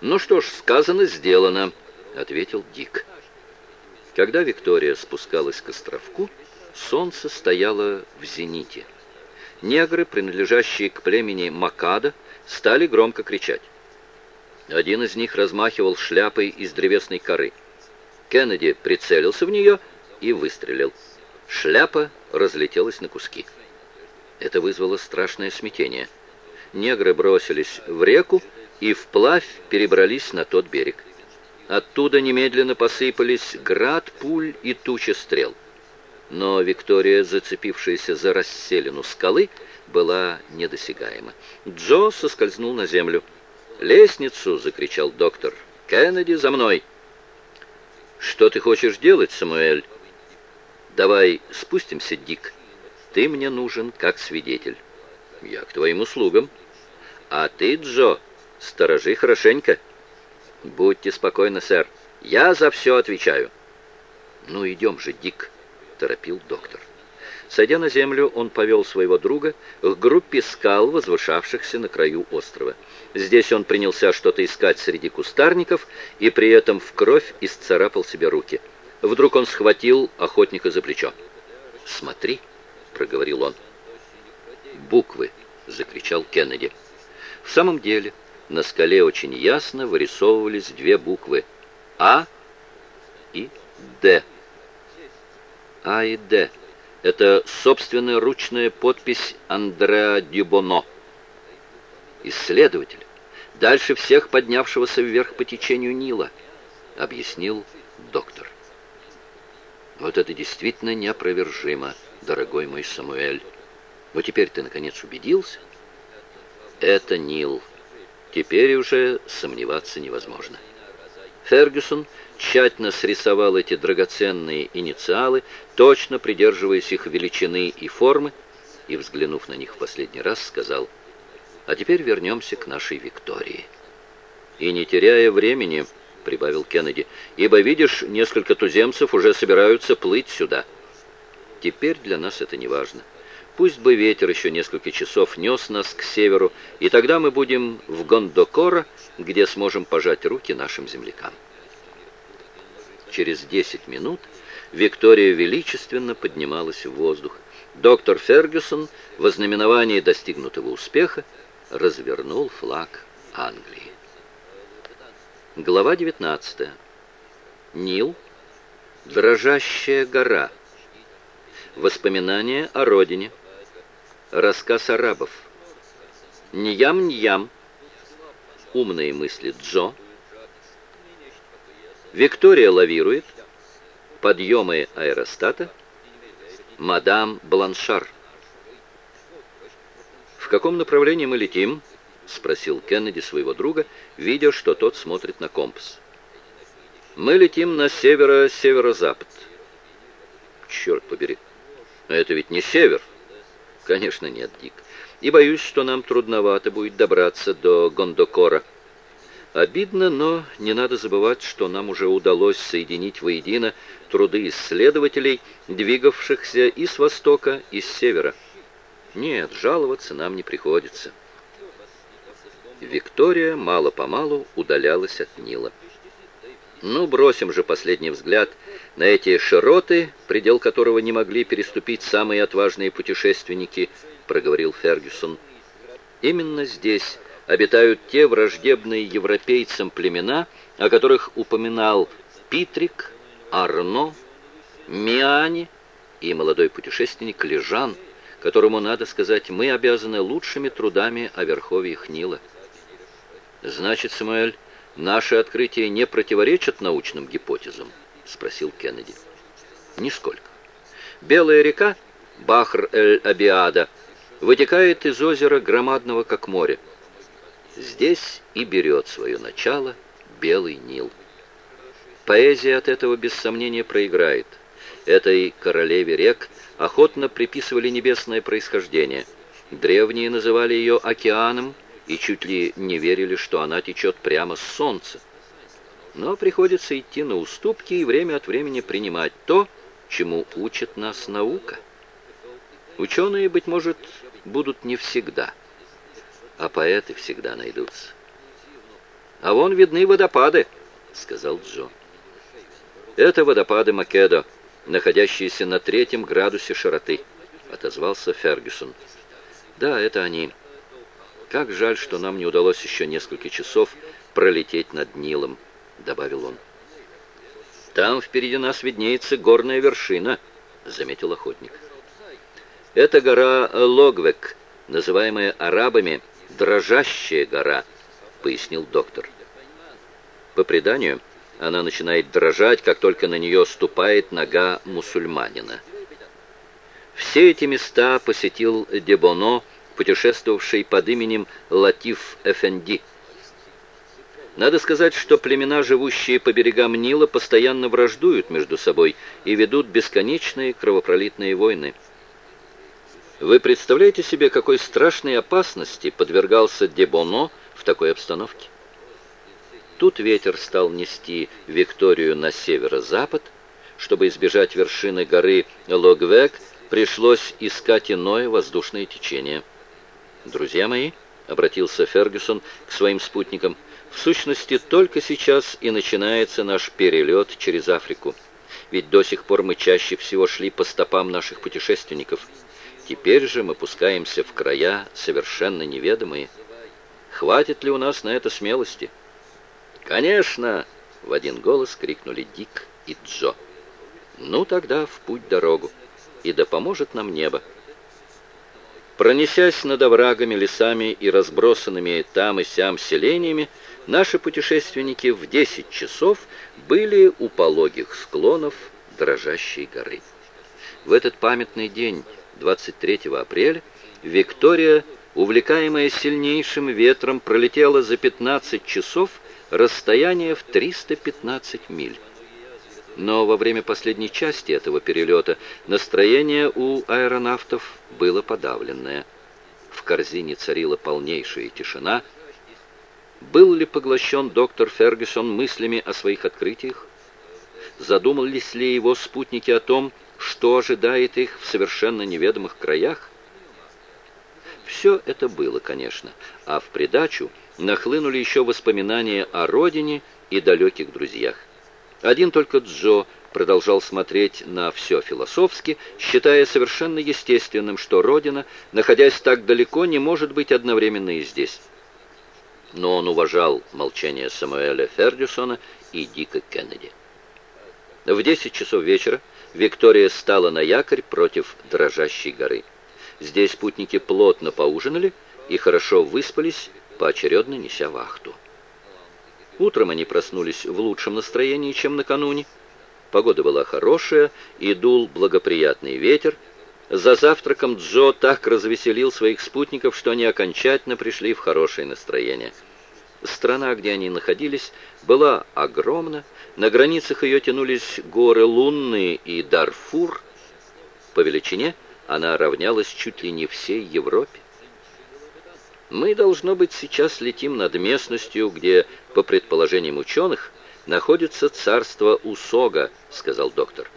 «Ну что ж, сказано, сделано», — ответил Дик. Когда Виктория спускалась к островку, солнце стояло в зените. Негры, принадлежащие к племени Макада, стали громко кричать. Один из них размахивал шляпой из древесной коры. Кеннеди прицелился в нее и выстрелил. Шляпа разлетелась на куски. Это вызвало страшное смятение. Негры бросились в реку и вплавь перебрались на тот берег. Оттуда немедленно посыпались град пуль и туча стрел. Но Виктория, зацепившаяся за расселину скалы, была недосягаема. Джо соскользнул на землю. «Лестницу!» — закричал доктор. «Кеннеди, за мной!» «Что ты хочешь делать, Самуэль?» «Давай спустимся, Дик. Ты мне нужен как свидетель». «Я к твоим услугам». «А ты, Джо, сторожи хорошенько». «Будьте спокойны, сэр. Я за все отвечаю». «Ну, идем же, Дик», — торопил доктор. Сойдя на землю, он повел своего друга к группе скал, возвышавшихся на краю острова. Здесь он принялся что-то искать среди кустарников и при этом в кровь исцарапал себе руки. Вдруг он схватил охотника за плечо. «Смотри», — проговорил он. «Буквы», — закричал Кеннеди. В самом деле, на скале очень ясно вырисовывались две буквы «А» и «Д». «А» и «Д» — это собственная ручная подпись Андреа Дюбоно. Исследователь, дальше всех поднявшегося вверх по течению Нила, объяснил доктор. Вот это действительно неопровержимо, дорогой мой Самуэль. Но теперь ты, наконец, убедился? Это Нил. Теперь уже сомневаться невозможно. Фергюсон тщательно срисовал эти драгоценные инициалы, точно придерживаясь их величины и формы, и, взглянув на них в последний раз, сказал, «А теперь вернемся к нашей Виктории». И не теряя времени, — прибавил Кеннеди, — «ибо, видишь, несколько туземцев уже собираются плыть сюда. Теперь для нас это не важно. Пусть бы ветер еще несколько часов нес нас к северу, и тогда мы будем в Гондокора, где сможем пожать руки нашим землякам». Через десять минут Виктория величественно поднималась в воздух. Доктор Фергюсон в ознаменовании достигнутого успеха развернул флаг Англии. Глава 19. Нил. Дрожащая гора. Воспоминания о родине. Рассказ арабов. Ньям-ньям. Умные мысли Джо. Виктория лавирует. Подъемы аэростата. Мадам Бланшар. В каком направлении мы летим? — спросил Кеннеди своего друга, видя, что тот смотрит на компас. «Мы летим на северо-северо-запад». «Черт побери, это ведь не север». «Конечно нет, Дик. И боюсь, что нам трудновато будет добраться до Гондокора». Обидно, но не надо забывать, что нам уже удалось соединить воедино труды исследователей, двигавшихся и с востока, и с севера. Нет, жаловаться нам не приходится. Виктория мало-помалу удалялась от Нила. Ну, бросим же последний взгляд на эти широты, предел которого не могли переступить самые отважные путешественники, проговорил Фергюсон. Именно здесь обитают те враждебные европейцам племена, о которых упоминал Питрик, Арно, Миани и молодой путешественник Лежан, которому, надо сказать, мы обязаны лучшими трудами о верховьях Нила. «Значит, Самуэль, наши открытия не противоречат научным гипотезам?» — спросил Кеннеди. «Нисколько. Белая река, Бахр-эль-Абиада, вытекает из озера громадного, как море. Здесь и берет свое начало Белый Нил. Поэзия от этого без сомнения проиграет. Этой королеве рек охотно приписывали небесное происхождение. Древние называли ее океаном, и чуть ли не верили, что она течет прямо с солнца. Но приходится идти на уступки и время от времени принимать то, чему учит нас наука. Ученые, быть может, будут не всегда, а поэты всегда найдутся. А вон видны водопады, сказал Джо. Это водопады Македо, находящиеся на третьем градусе широты, отозвался Фергюсон. Да, это они. Как жаль, что нам не удалось еще несколько часов пролететь над Нилом, добавил он. Там впереди нас виднеется горная вершина, заметил охотник. Это гора Логвек, называемая арабами «дрожащая гора», пояснил доктор. По преданию, она начинает дрожать, как только на нее ступает нога мусульманина. Все эти места посетил Дебоно, путешествовавший под именем Латиф Эфенди. Надо сказать, что племена, живущие по берегам Нила, постоянно враждуют между собой и ведут бесконечные кровопролитные войны. Вы представляете себе, какой страшной опасности подвергался Дебоно в такой обстановке? Тут ветер стал нести Викторию на северо-запад. Чтобы избежать вершины горы Логвек, пришлось искать иное воздушное течение. «Друзья мои», — обратился Фергюсон к своим спутникам, «в сущности, только сейчас и начинается наш перелет через Африку. Ведь до сих пор мы чаще всего шли по стопам наших путешественников. Теперь же мы пускаемся в края совершенно неведомые. Хватит ли у нас на это смелости?» «Конечно!» — в один голос крикнули Дик и Джо. «Ну тогда в путь дорогу, и да поможет нам небо!» Пронесясь над оврагами, лесами и разбросанными там и сям селениями, наши путешественники в 10 часов были у пологих склонов дрожащей горы. В этот памятный день, 23 апреля, Виктория, увлекаемая сильнейшим ветром, пролетела за 15 часов расстояние в 315 миль. Но во время последней части этого перелета настроение у аэронавтов было подавленное. В корзине царила полнейшая тишина. Был ли поглощен доктор Фергюсон мыслями о своих открытиях? Задумались ли его спутники о том, что ожидает их в совершенно неведомых краях? Все это было, конечно, а в придачу нахлынули еще воспоминания о родине и далеких друзьях. Один только Джо продолжал смотреть на все философски, считая совершенно естественным, что родина, находясь так далеко, не может быть одновременно и здесь. Но он уважал молчание Самуэля Фердюсона и Дика Кеннеди. В 10 часов вечера Виктория стала на якорь против дрожащей горы. Здесь путники плотно поужинали и хорошо выспались, поочередно неся вахту. Утром они проснулись в лучшем настроении, чем накануне. Погода была хорошая, и дул благоприятный ветер. За завтраком Джо так развеселил своих спутников, что они окончательно пришли в хорошее настроение. Страна, где они находились, была огромна. На границах ее тянулись горы Лунные и Дарфур. По величине она равнялась чуть ли не всей Европе. Мы, должно быть, сейчас летим над местностью, где, по предположениям ученых, находится царство Усога, сказал доктор.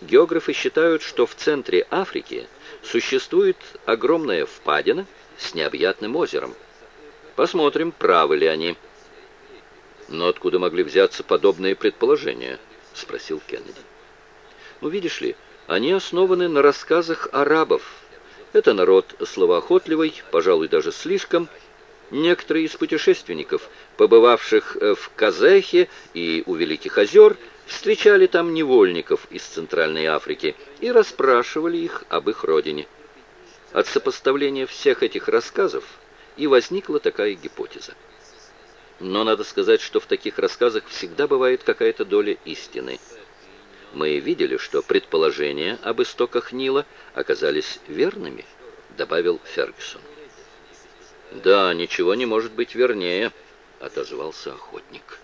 Географы считают, что в центре Африки существует огромная впадина с необъятным озером. Посмотрим, правы ли они. Но откуда могли взяться подобные предположения? спросил Кеннеди. Ну, видишь ли, они основаны на рассказах арабов, это народ словоохотливый, пожалуй, даже слишком. Некоторые из путешественников, побывавших э, в Казахе и у Великих озер, встречали там невольников из Центральной Африки и расспрашивали их об их родине. От сопоставления всех этих рассказов и возникла такая гипотеза. Но надо сказать, что в таких рассказах всегда бывает какая-то доля истины – мы видели, что предположения об истоках Нила оказались верными, добавил Фергюсон. Да, ничего не может быть вернее, отозвался охотник.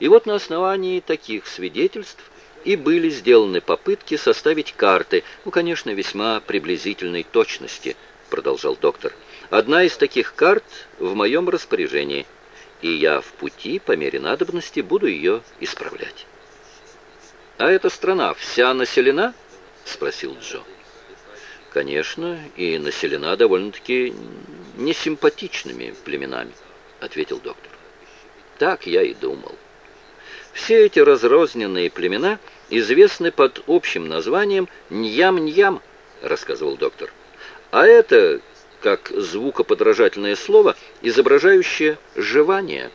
И вот на основании таких свидетельств и были сделаны попытки составить карты, ну, конечно, весьма приблизительной точности, продолжал доктор. Одна из таких карт в моем распоряжении, и я в пути по мере надобности буду ее исправлять. «А эта страна вся населена?» — спросил Джо. «Конечно, и населена довольно-таки несимпатичными племенами», — ответил доктор. Так я и думал. Все эти разрозненные племена известны под общим названием «ньям-ньям», рассказывал доктор. А это, как звукоподражательное слово, изображающее «жевание».